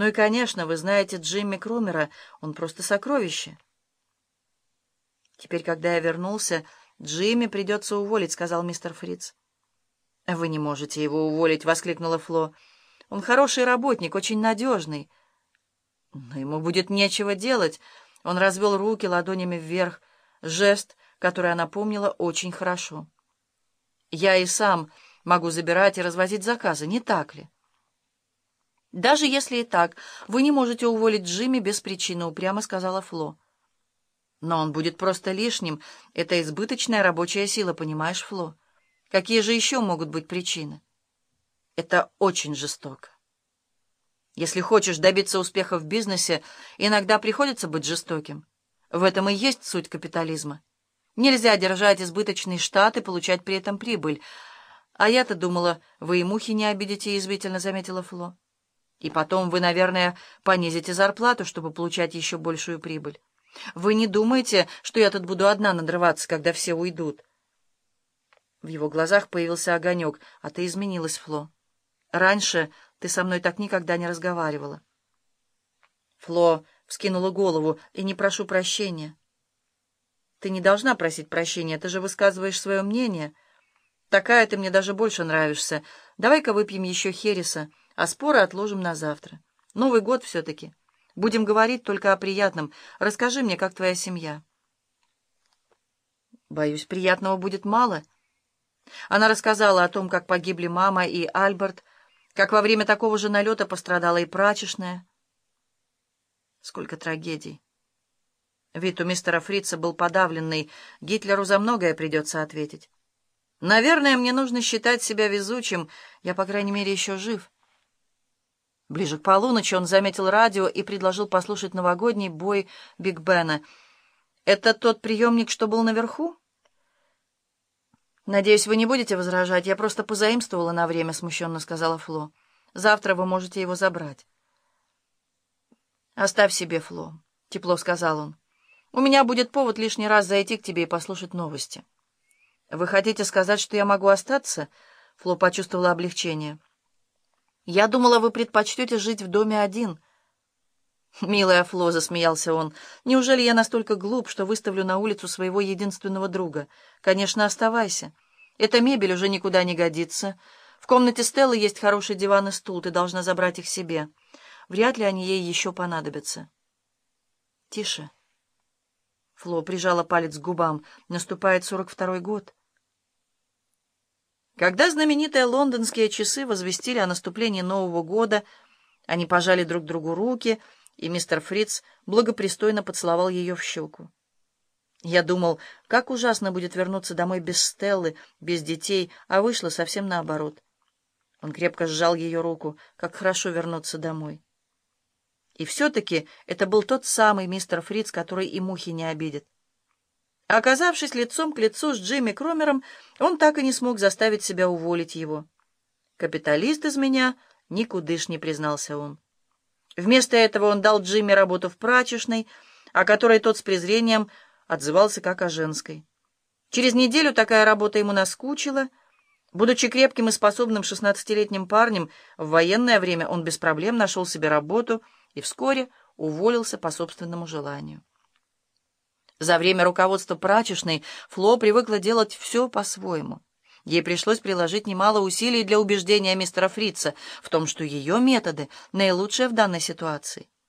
Ну и, конечно, вы знаете Джимми Крумера, он просто сокровище. Теперь, когда я вернулся, Джимми придется уволить, сказал мистер Фриц. Вы не можете его уволить, воскликнула Фло. Он хороший работник, очень надежный. Но ему будет нечего делать. Он развел руки ладонями вверх, жест, который она помнила очень хорошо. Я и сам могу забирать и развозить заказы, не так ли? «Даже если и так, вы не можете уволить Джимми без причины», — упрямо сказала Фло. «Но он будет просто лишним. Это избыточная рабочая сила, понимаешь, Фло? Какие же еще могут быть причины?» «Это очень жестоко. Если хочешь добиться успеха в бизнесе, иногда приходится быть жестоким. В этом и есть суть капитализма. Нельзя держать избыточный штат и получать при этом прибыль. А я-то думала, вы и мухи не обидите, — язвительно заметила Фло. И потом вы, наверное, понизите зарплату, чтобы получать еще большую прибыль. Вы не думаете, что я тут буду одна надрываться, когда все уйдут?» В его глазах появился огонек. «А ты изменилась, Фло. Раньше ты со мной так никогда не разговаривала». Фло вскинула голову. «И не прошу прощения». «Ты не должна просить прощения, ты же высказываешь свое мнение. Такая ты мне даже больше нравишься. Давай-ка выпьем еще хереса» а споры отложим на завтра. Новый год все-таки. Будем говорить только о приятном. Расскажи мне, как твоя семья. Боюсь, приятного будет мало. Она рассказала о том, как погибли мама и Альберт, как во время такого же налета пострадала и прачечная. Сколько трагедий. Вид у мистера Фрица был подавленный. Гитлеру за многое придется ответить. Наверное, мне нужно считать себя везучим. Я, по крайней мере, еще жив. Ближе к полуночи он заметил радио и предложил послушать новогодний бой Биг Бена. «Это тот приемник, что был наверху?» «Надеюсь, вы не будете возражать. Я просто позаимствовала на время», — смущенно сказала Фло. «Завтра вы можете его забрать». «Оставь себе, Фло», — тепло сказал он. «У меня будет повод лишний раз зайти к тебе и послушать новости». «Вы хотите сказать, что я могу остаться?» Фло почувствовала облегчение. «Я думала, вы предпочтете жить в доме один». «Милая Фло», — засмеялся он, — «неужели я настолько глуп, что выставлю на улицу своего единственного друга? Конечно, оставайся. Эта мебель уже никуда не годится. В комнате Стеллы есть хороший диван и стул, ты должна забрать их себе. Вряд ли они ей еще понадобятся». «Тише». Фло прижала палец к губам. «Наступает сорок второй год». Когда знаменитые лондонские часы возвестили о наступлении Нового года, они пожали друг другу руки, и мистер Фриц благопристойно поцеловал ее в щеку. Я думал, как ужасно будет вернуться домой без Стеллы, без детей, а вышло совсем наоборот. Он крепко сжал ее руку, как хорошо вернуться домой. И все-таки это был тот самый мистер Фриц, который и мухи не обидит. Оказавшись лицом к лицу с Джимми Кромером, он так и не смог заставить себя уволить его. «Капиталист из меня никудыш не признался он. Вместо этого он дал Джимми работу в прачечной, о которой тот с презрением отзывался как о женской. Через неделю такая работа ему наскучила. Будучи крепким и способным шестнадцатилетним парнем, в военное время он без проблем нашел себе работу и вскоре уволился по собственному желанию. За время руководства прачечной Фло привыкла делать все по-своему. Ей пришлось приложить немало усилий для убеждения мистера Фрица в том, что ее методы наилучшие в данной ситуации.